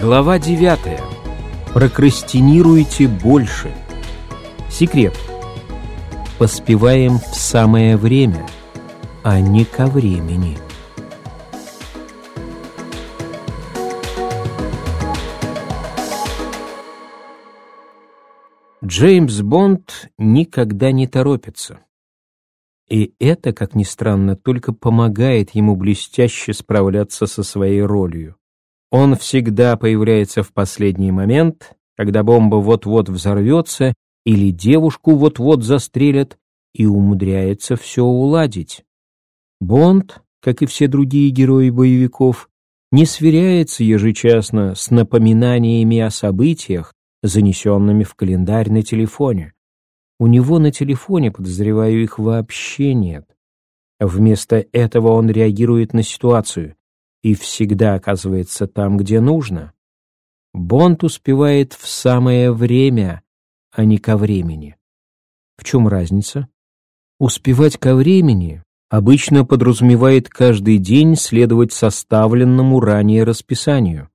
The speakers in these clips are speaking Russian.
Глава 9. Прокрастинируйте больше. Секрет. Поспеваем в самое время, а не ко времени. Джеймс Бонд никогда не торопится. И это, как ни странно, только помогает ему блестяще справляться со своей ролью. Он всегда появляется в последний момент, когда бомба вот-вот взорвется или девушку вот-вот застрелят, и умудряется все уладить. Бонд, как и все другие герои боевиков, не сверяется ежечасно с напоминаниями о событиях, занесенными в календарь на телефоне. У него на телефоне, подозреваю, их вообще нет. Вместо этого он реагирует на ситуацию, и всегда оказывается там, где нужно. Бонд успевает в самое время, а не ко времени. В чем разница? Успевать ко времени обычно подразумевает каждый день следовать составленному ранее расписанию.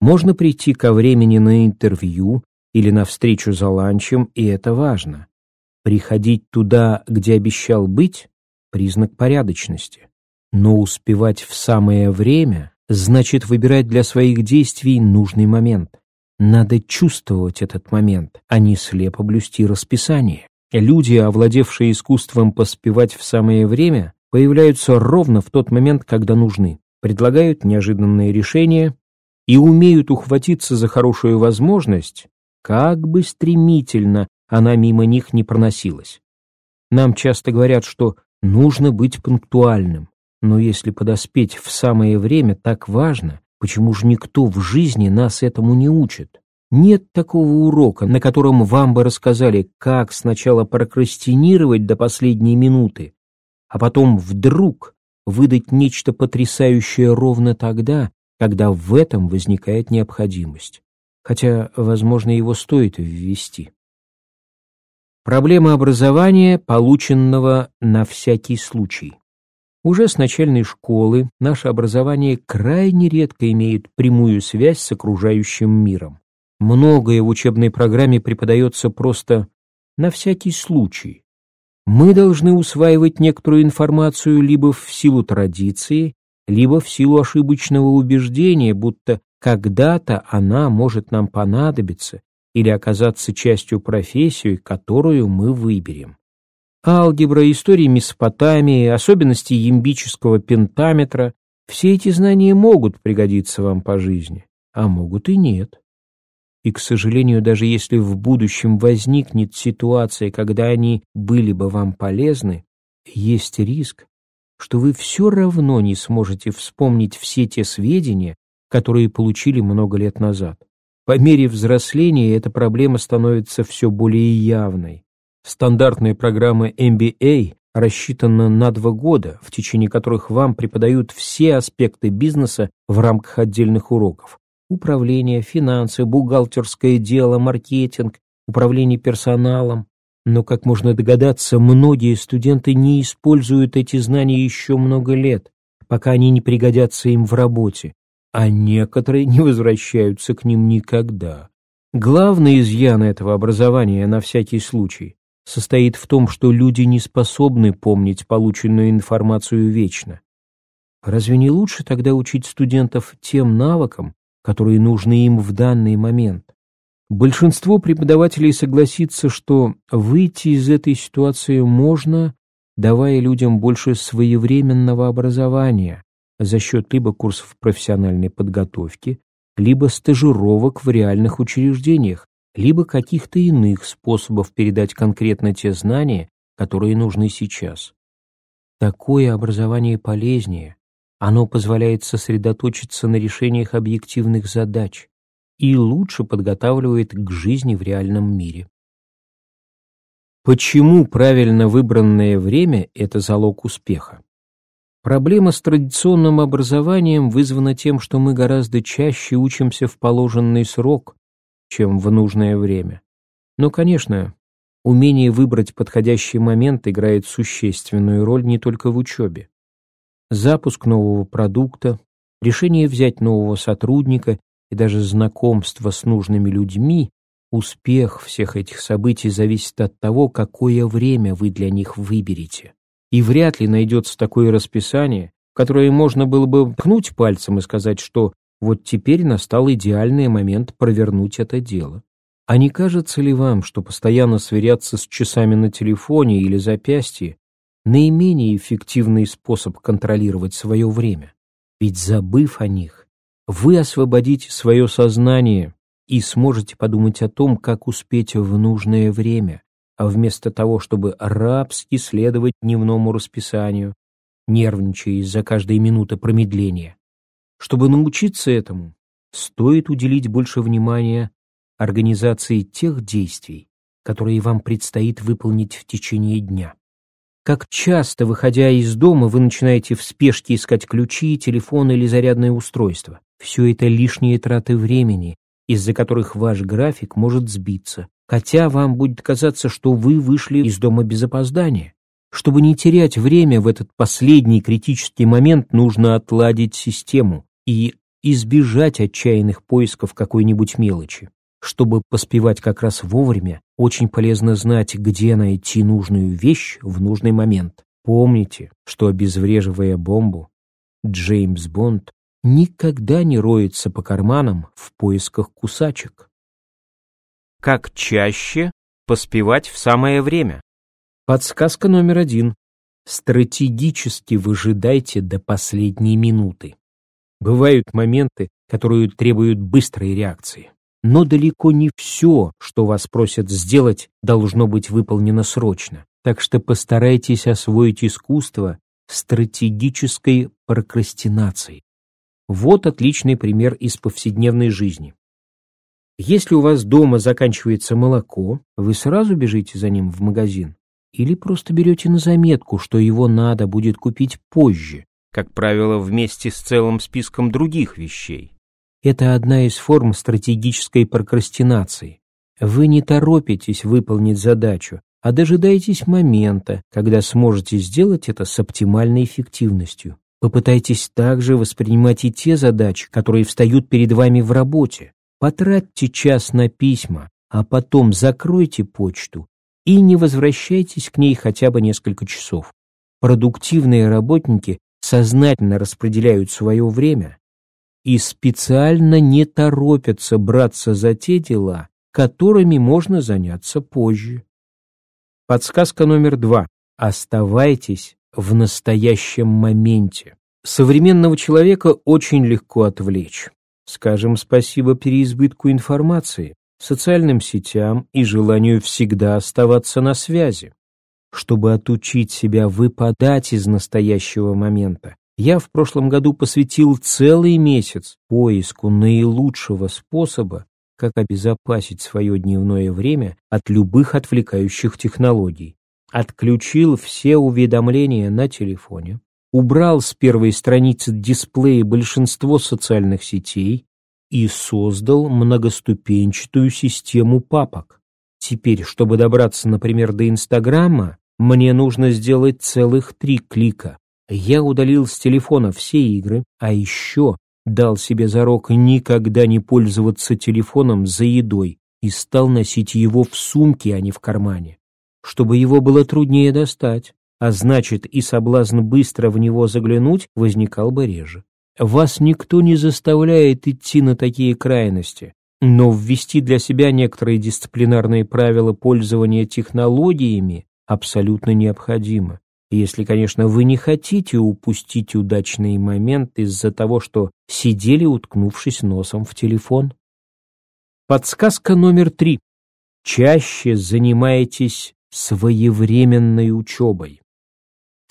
Можно прийти ко времени на интервью или на встречу за ланчем, и это важно. Приходить туда, где обещал быть – признак порядочности. Но успевать в самое время значит выбирать для своих действий нужный момент. Надо чувствовать этот момент, а не слепо блюсти расписание. Люди, овладевшие искусством поспевать в самое время, появляются ровно в тот момент, когда нужны, предлагают неожиданные решения и умеют ухватиться за хорошую возможность, как бы стремительно она мимо них не проносилась. Нам часто говорят, что нужно быть пунктуальным, но если подоспеть в самое время так важно, почему же никто в жизни нас этому не учит? Нет такого урока, на котором вам бы рассказали, как сначала прокрастинировать до последней минуты, а потом вдруг выдать нечто потрясающее ровно тогда, когда в этом возникает необходимость. Хотя, возможно, его стоит ввести. Проблема образования, полученного на всякий случай. Уже с начальной школы наше образование крайне редко имеет прямую связь с окружающим миром. Многое в учебной программе преподается просто на всякий случай. Мы должны усваивать некоторую информацию либо в силу традиции, либо в силу ошибочного убеждения, будто когда-то она может нам понадобиться или оказаться частью профессии, которую мы выберем. Алгебра, история Месопотамии, особенности ямбического пентаметра — все эти знания могут пригодиться вам по жизни, а могут и нет. И, к сожалению, даже если в будущем возникнет ситуация, когда они были бы вам полезны, есть риск, что вы все равно не сможете вспомнить все те сведения, которые получили много лет назад. По мере взросления эта проблема становится все более явной. Стандартная программа MBA рассчитана на два года, в течение которых вам преподают все аспекты бизнеса в рамках отдельных уроков. Управление, финансы, бухгалтерское дело, маркетинг, управление персоналом. Но, как можно догадаться, многие студенты не используют эти знания еще много лет, пока они не пригодятся им в работе, а некоторые не возвращаются к ним никогда. Главный изъян этого образования на всякий случай состоит в том, что люди не способны помнить полученную информацию вечно. Разве не лучше тогда учить студентов тем навыкам, которые нужны им в данный момент? Большинство преподавателей согласится, что выйти из этой ситуации можно, давая людям больше своевременного образования за счет либо курсов профессиональной подготовки, либо стажировок в реальных учреждениях, либо каких-то иных способов передать конкретно те знания, которые нужны сейчас. Такое образование полезнее, оно позволяет сосредоточиться на решениях объективных задач и лучше подготавливает к жизни в реальном мире. Почему правильно выбранное время – это залог успеха? Проблема с традиционным образованием вызвана тем, что мы гораздо чаще учимся в положенный срок, чем в нужное время. Но, конечно, умение выбрать подходящий момент играет существенную роль не только в учебе. Запуск нового продукта, решение взять нового сотрудника и даже знакомство с нужными людьми, успех всех этих событий зависит от того, какое время вы для них выберете. И вряд ли найдется такое расписание, которое можно было бы ткнуть пальцем и сказать, что вот теперь настал идеальный момент провернуть это дело. А не кажется ли вам, что постоянно сверяться с часами на телефоне или запястье наименее эффективный способ контролировать свое время? Ведь забыв о них, вы освободите свое сознание и сможете подумать о том, как успеть в нужное время, а вместо того, чтобы рабски следовать дневному расписанию, нервничая из-за каждой минуты промедления. Чтобы научиться этому, стоит уделить больше внимания организации тех действий, которые вам предстоит выполнить в течение дня. Как часто, выходя из дома, вы начинаете в спешке искать ключи, телефон или зарядное устройство. Все это лишние траты времени, из-за которых ваш график может сбиться, хотя вам будет казаться, что вы вышли из дома без опоздания. Чтобы не терять время в этот последний критический момент, нужно отладить систему и избежать отчаянных поисков какой-нибудь мелочи. Чтобы поспевать как раз вовремя, очень полезно знать, где найти нужную вещь в нужный момент. Помните, что обезвреживая бомбу, Джеймс Бонд никогда не роется по карманам в поисках кусачек. Как чаще поспевать в самое время? Подсказка номер один. Стратегически выжидайте до последней минуты. Бывают моменты, которые требуют быстрой реакции. Но далеко не все, что вас просят сделать, должно быть выполнено срочно. Так что постарайтесь освоить искусство стратегической прокрастинации. Вот отличный пример из повседневной жизни. Если у вас дома заканчивается молоко, вы сразу бежите за ним в магазин или просто берете на заметку, что его надо будет купить позже, как правило, вместе с целым списком других вещей. Это одна из форм стратегической прокрастинации. Вы не торопитесь выполнить задачу, а дожидаетесь момента, когда сможете сделать это с оптимальной эффективностью. Попытайтесь также воспринимать и те задачи, которые встают перед вами в работе. Потратьте час на письма, а потом закройте почту и не возвращайтесь к ней хотя бы несколько часов. Продуктивные работники сознательно распределяют свое время и специально не торопятся браться за те дела, которыми можно заняться позже. Подсказка номер два. Оставайтесь в настоящем моменте. Современного человека очень легко отвлечь. Скажем спасибо переизбытку информации, социальным сетям и желанию всегда оставаться на связи. Чтобы отучить себя выпадать из настоящего момента, я в прошлом году посвятил целый месяц поиску наилучшего способа, как обезопасить свое дневное время от любых отвлекающих технологий. Отключил все уведомления на телефоне, убрал с первой страницы дисплея большинство социальных сетей, и создал многоступенчатую систему папок. Теперь, чтобы добраться, например, до Инстаграма, мне нужно сделать целых три клика. Я удалил с телефона все игры, а еще дал себе зарок никогда не пользоваться телефоном за едой и стал носить его в сумке, а не в кармане, чтобы его было труднее достать, а значит и соблазн быстро в него заглянуть возникал бы реже. Вас никто не заставляет идти на такие крайности, но ввести для себя некоторые дисциплинарные правила пользования технологиями абсолютно необходимо. Если, конечно, вы не хотите упустить удачный момент из-за того, что сидели, уткнувшись носом в телефон. Подсказка номер три. Чаще занимайтесь своевременной учебой.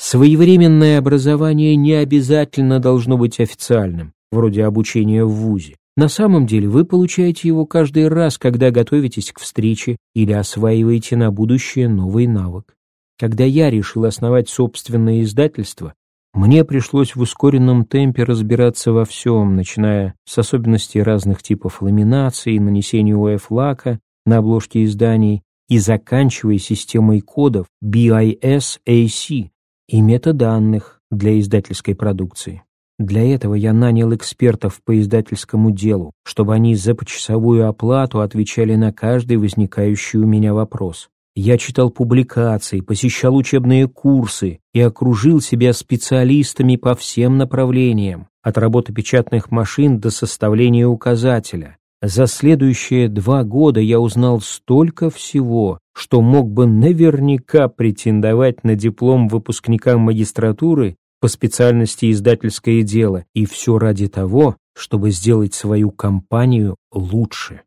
Своевременное образование не обязательно должно быть официальным, вроде обучения в ВУЗе. На самом деле вы получаете его каждый раз, когда готовитесь к встрече или осваиваете на будущее новый навык. Когда я решил основать собственное издательство, мне пришлось в ускоренном темпе разбираться во всем, начиная с особенностей разных типов ламинации, нанесения УФ-лака на обложке изданий и заканчивая системой кодов BIS-AC, и метаданных для издательской продукции. Для этого я нанял экспертов по издательскому делу, чтобы они за почасовую оплату отвечали на каждый возникающий у меня вопрос. Я читал публикации, посещал учебные курсы и окружил себя специалистами по всем направлениям, от работы печатных машин до составления указателя. За следующие два года я узнал столько всего, что мог бы наверняка претендовать на диплом выпускника магистратуры по специальности издательское дело, и все ради того, чтобы сделать свою компанию лучше.